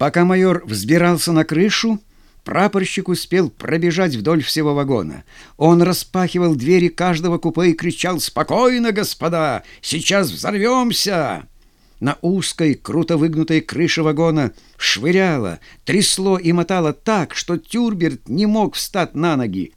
Пока майор взбирался на крышу, прапорщик успел пробежать вдоль всего вагона. Он распахивал двери каждого купе и кричал «Спокойно, господа! Сейчас взорвемся!» На узкой, круто выгнутой крыше вагона швыряло, трясло и мотало так, что Тюрберт не мог встать на ноги.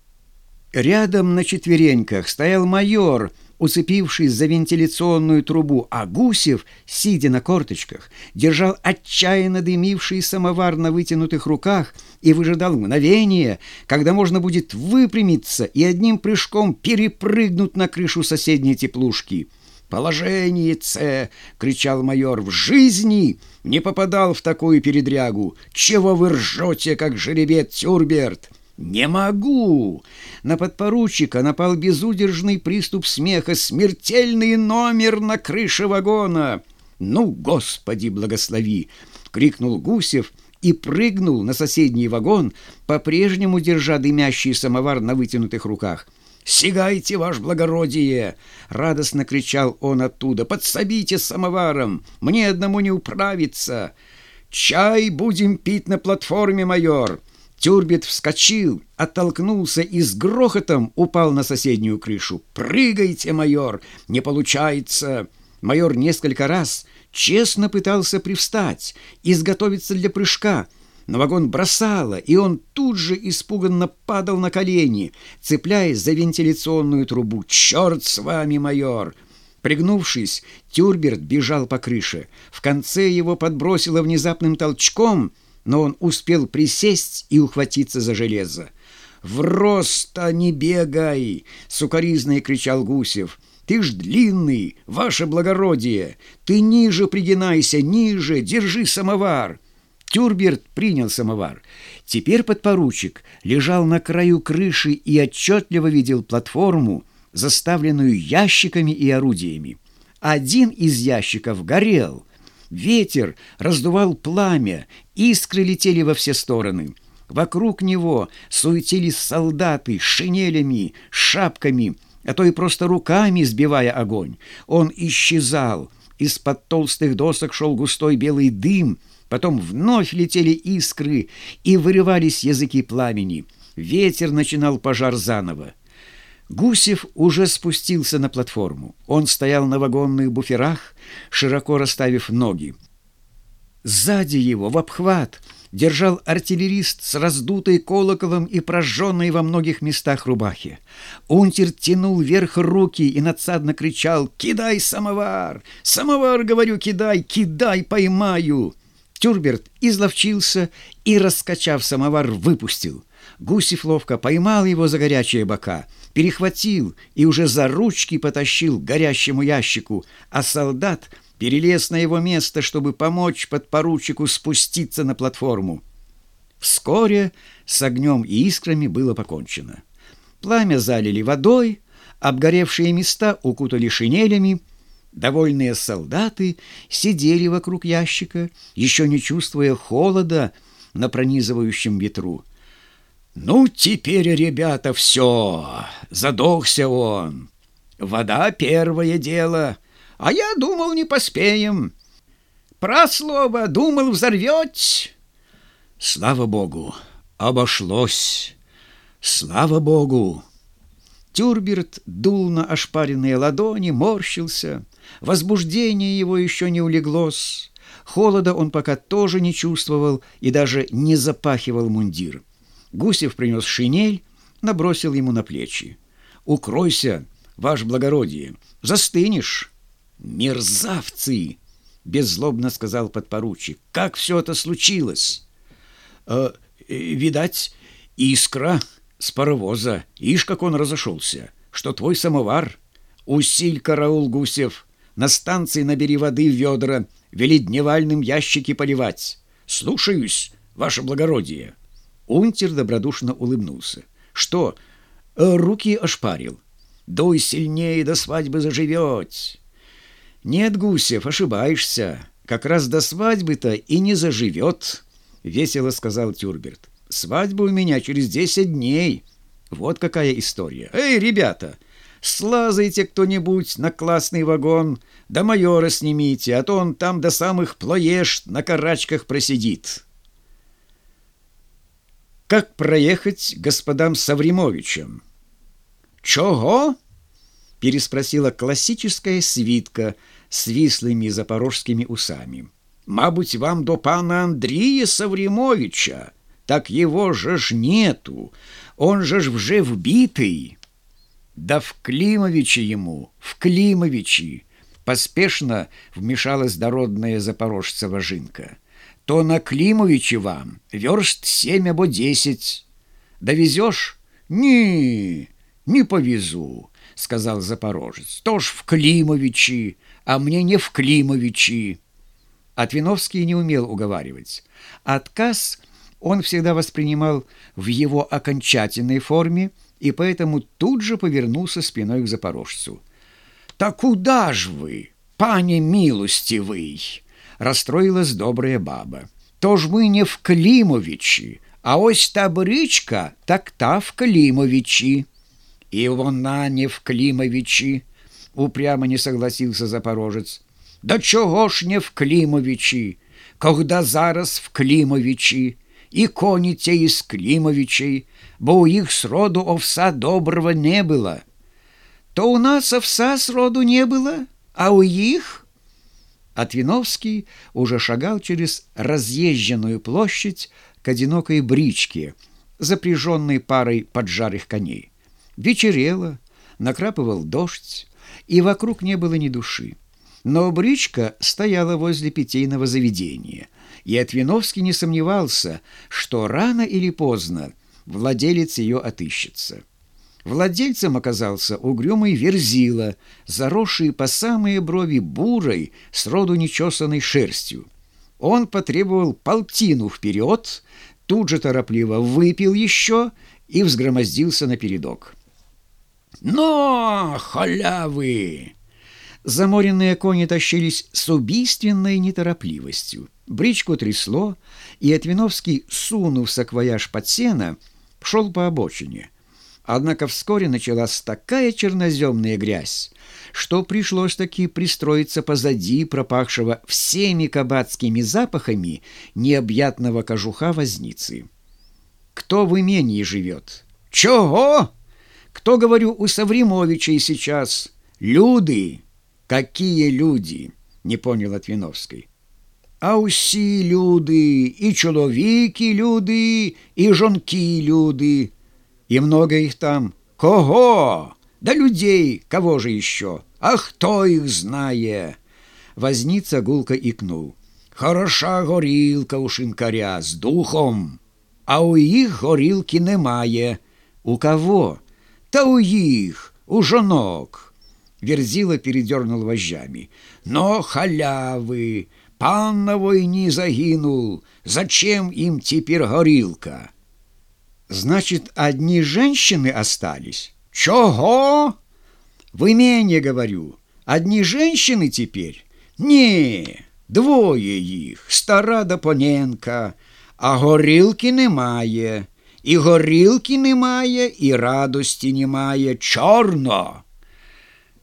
Рядом на четвереньках стоял майор — уцепившись за вентиляционную трубу, а Гусев, сидя на корточках, держал отчаянно дымивший самовар на вытянутых руках и выжидал мгновения, когда можно будет выпрямиться и одним прыжком перепрыгнуть на крышу соседней теплушки. «Положение С!» — кричал майор. «В жизни не попадал в такую передрягу! Чего вы ржете, как жеребец Тюрберт?» «Не могу!» На подпоручика напал безудержный приступ смеха, смертельный номер на крыше вагона. «Ну, Господи, благослови!» — крикнул Гусев и прыгнул на соседний вагон, по-прежнему держа дымящий самовар на вытянутых руках. «Сигайте, ваш благородие!» — радостно кричал он оттуда. «Подсобите самоваром! Мне одному не управиться! Чай будем пить на платформе, майор!» Тюрбит вскочил, оттолкнулся и с грохотом упал на соседнюю крышу. «Прыгайте, майор! Не получается!» Майор несколько раз честно пытался привстать, изготовиться для прыжка, но вагон бросало, и он тут же испуганно падал на колени, цепляясь за вентиляционную трубу. «Черт с вами, майор!» Пригнувшись, Тюрберт бежал по крыше. В конце его подбросило внезапным толчком — но он успел присесть и ухватиться за железо. «В рост-то не бегай!» — сукоризно кричал Гусев. «Ты ж длинный, ваше благородие! Ты ниже пригинайся, ниже, держи самовар!» Тюрберт принял самовар. Теперь подпоручик лежал на краю крыши и отчетливо видел платформу, заставленную ящиками и орудиями. Один из ящиков горел — Ветер раздувал пламя, искры летели во все стороны. Вокруг него суетились солдаты с шинелями, шапками, а то и просто руками сбивая огонь. Он исчезал. Из-под толстых досок шел густой белый дым, потом вновь летели искры и вырывались языки пламени. Ветер начинал пожар заново. Гусев уже спустился на платформу. Он стоял на вагонных буферах, широко расставив ноги. Сзади его, в обхват, держал артиллерист с раздутой колоколом и прожженной во многих местах рубахи. Унтер тянул вверх руки и надсадно кричал «Кидай самовар! Самовар, говорю, кидай! Кидай, поймаю!» Тюрберт изловчился и, раскачав самовар, выпустил. Гусев ловко поймал его за горячие бока — перехватил и уже за ручки потащил к горящему ящику, а солдат перелез на его место, чтобы помочь подпоручику спуститься на платформу. Вскоре с огнем и искрами было покончено. Пламя залили водой, обгоревшие места укутали шинелями, Довольные солдаты сидели вокруг ящика, еще не чувствуя холода на пронизывающем ветру. «Ну, теперь, ребята, все!» — задохся он. «Вода — первое дело, а я думал, не поспеем. Про слово думал, взорвете!» Слава Богу, обошлось! Слава Богу! Тюрберт дул на ошпаренные ладони, морщился. Возбуждение его еще не улеглось. Холода он пока тоже не чувствовал и даже не запахивал мундир. Гусев принес шинель, набросил ему на плечи. «Укройся, ваше благородие, застынешь!» «Мерзавцы!» — беззлобно сказал подпоручик. «Как все это случилось?» «Э, «Видать, искра с паровоза. Ишь, как он разошелся, что твой самовар. Усиль караул, Гусев, на станции набери воды в ведра, вели дневальным ящики поливать. Слушаюсь, ваше благородие». Унтер добродушно улыбнулся. «Что, э, руки ошпарил? Дуй сильнее, до свадьбы заживет!» «Нет, Гусев, ошибаешься. Как раз до свадьбы-то и не заживет», — весело сказал Тюрберт. «Свадьба у меня через десять дней. Вот какая история. Эй, ребята, слазайте кто-нибудь на классный вагон, да майора снимите, а то он там до самых плоешь на карачках просидит». Как проехать господам Савримовичам. «Чого?» — переспросила классическая свитка с вислыми запорожскими усами. «Мабуть, вам до пана Андрея Савримовича, так его же ж нету, он же ж вже вбитый». «Да в Климовичи ему, в Климовичи!» Поспешно вмешалась дородная запорожцева жинка. «То на Климовичи вам верст семь або десять. Довезешь?» «Ні, не повезу», — сказал запорожец. «То ж в Климовичи, а мне не в Климовичи». Отвиновский не умел уговаривать. Отказ он всегда воспринимал в его окончательной форме и поэтому тут же повернулся спиной к запорожцу. «Та куда ж вы, пане милостивый?» — расстроилась добрая баба. «То ж мы не в Климовичи, а ось та бричка, так та в Климовичи». «И вона не в Климовичи», — упрямо не согласился запорожец. «Да чого ж не в Климовичи, когда зараз в Климовичи, и кони те из Климовичей, бо у їх сроду овса доброго не было. То у нас овса сроду не было, а у их... Отвиновский уже шагал через разъезженную площадь к одинокой бричке, запряженной парой поджарых коней. Вечерело, накрапывал дождь, и вокруг не было ни души. Но бричка стояла возле питейного заведения, и Отвиновский не сомневался, что рано или поздно владелец ее отыщется. Владельцем оказался угрюмый верзила, заросший по самые брови бурой, сроду нечесанной шерстью. Он потребовал полтину вперед, тут же торопливо выпил еще и взгромоздился на передок. «Но, халявы!» Заморенные кони тащились с убийственной неторопливостью. Бричку трясло, и Отвиновский, сунув саквояж под сено, шел по обочине. Однако вскоре началась такая черноземная грязь, что пришлось таки пристроиться позади пропахшего всеми кабацкими запахами необъятного кожуха возницы. «Кто в имении живет?» «Чего?» «Кто, говорю, у Савримовичей сейчас?» «Люди!» «Какие люди?» — не понял Отвиновский. А усі люди, і чоловіки люди, і жонки люди. И много их там. Кого? Да людей, кого же еще? А кто их знає? Возница гулко икнул. Хороша горілка у шинкаря з духом, а у їх горілки немає. У кого? Та у їх, у жонок. Верзила передернул вожжами. Но халявы! Пан на войне загинул. Зачем им теперь горилка? Значит, одни женщины остались? Чего? В имении, говорю. Одни женщины теперь? Не, двоє їх, стара да поненка, а горілки немає. І горілки немає, і радості немає. Чорно.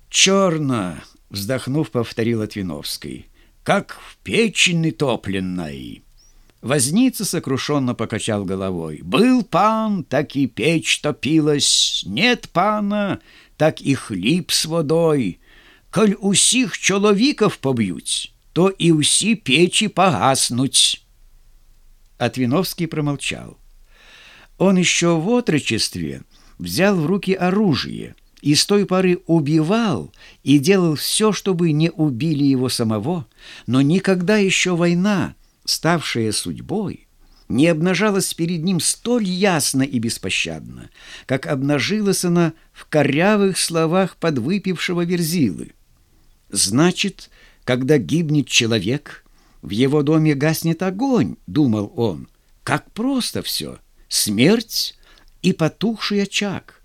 Чорно, вздохнув, повторил Отвиновский как в печени топленной. Возница сокрушенно покачал головой. Был пан, так и печь топилась, нет пана, так и хліб с водой. Коль усіх чоловіков поб'ють, то и усі печи погаснуть. Отвиновский промолчал. Он еще в отрочестве взял в руки оружие и с той поры убивал и делал все, чтобы не убили его самого, но никогда еще война, ставшая судьбой, не обнажалась перед ним столь ясно и беспощадно, как обнажилась она в корявых словах подвыпившего Верзилы. «Значит, когда гибнет человек, в его доме гаснет огонь», — думал он. «Как просто все! Смерть и потухший очаг!»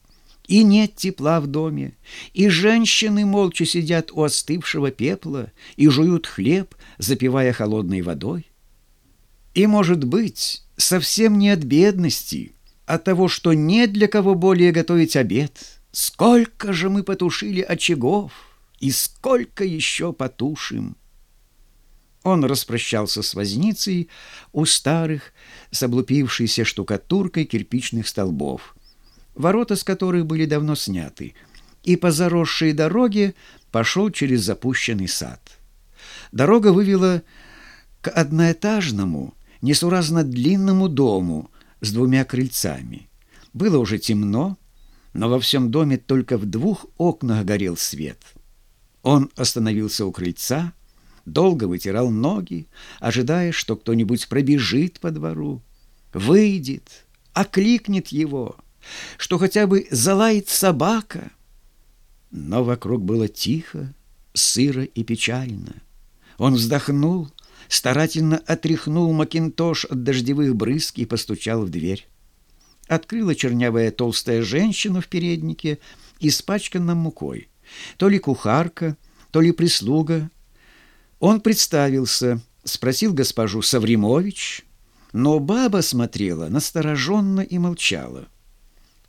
И нет тепла в доме, и женщины молча сидят у остывшего пепла и жуют хлеб, запивая холодной водой. И, может быть, совсем не от бедности, а того, что нет для кого более готовить обед. Сколько же мы потушили очагов, и сколько еще потушим! Он распрощался с возницей у старых, с облупившейся штукатуркой кирпичных столбов, ворота с которых были давно сняты, и по заросшей дороге пошел через запущенный сад. Дорога вывела к одноэтажному, несуразно длинному дому с двумя крыльцами. Было уже темно, но во всем доме только в двух окнах горел свет. Он остановился у крыльца, долго вытирал ноги, ожидая, что кто-нибудь пробежит по двору, выйдет, окликнет его, что хотя бы залает собака. Но вокруг было тихо, сыро и печально. Он вздохнул, старательно отряхнул макинтош от дождевых брызг и постучал в дверь. Открыла чернявая толстая женщина в переднике, испачканном мукой. То ли кухарка, то ли прислуга он представился, спросил госпожу Савримович, но баба смотрела настороженно и молчала.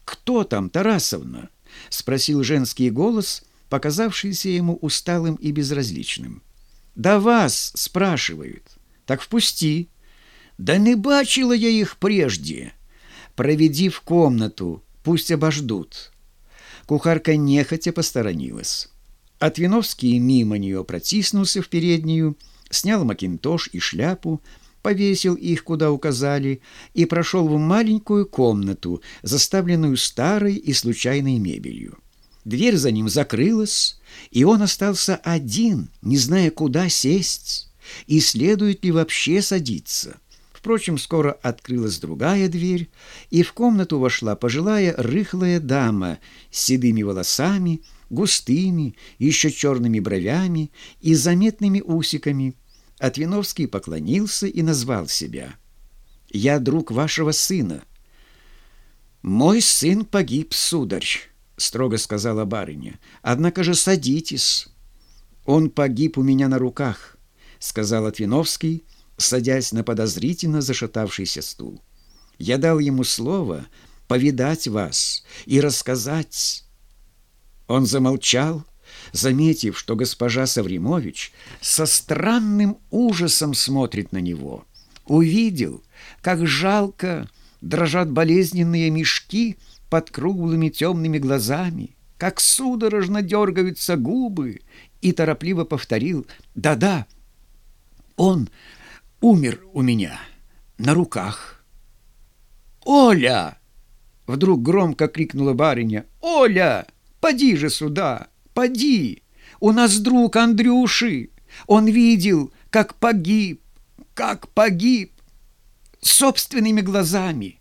«Кто там, Тарасовна?» — спросил женский голос, показавшийся ему усталым и безразличным. «Да вас спрашивают. Так впусти». «Да не бачила я их прежде. Проведи в комнату, пусть обождут». Кухарка нехотя посторонилась. Отвиновский мимо нее протиснулся в переднюю, снял макинтош и шляпу, повесил их, куда указали, и прошел в маленькую комнату, заставленную старой и случайной мебелью. Дверь за ним закрылась, и он остался один, не зная, куда сесть, и следует ли вообще садиться. Впрочем, скоро открылась другая дверь, и в комнату вошла пожилая рыхлая дама с седыми волосами, густыми, еще черными бровями и заметными усиками. Отвиновский поклонился и назвал себя. «Я друг вашего сына». «Мой сын погиб, сударь», — строго сказала барыня. «Однако же садитесь». «Он погиб у меня на руках», — сказал Отвиновский, садясь на подозрительно зашатавшийся стул. «Я дал ему слово повидать вас и рассказать, он замолчал, заметив, что госпожа Савримович со странным ужасом смотрит на него. Увидел, как жалко дрожат болезненные мешки под круглыми темными глазами, как судорожно дергаются губы, и торопливо повторил «Да-да, он умер у меня на руках». «Оля!» — вдруг громко крикнула барыня. «Оля!» Поди же сюда, поди! У нас друг Андрюши. Он видел, как погиб, как погиб собственными глазами.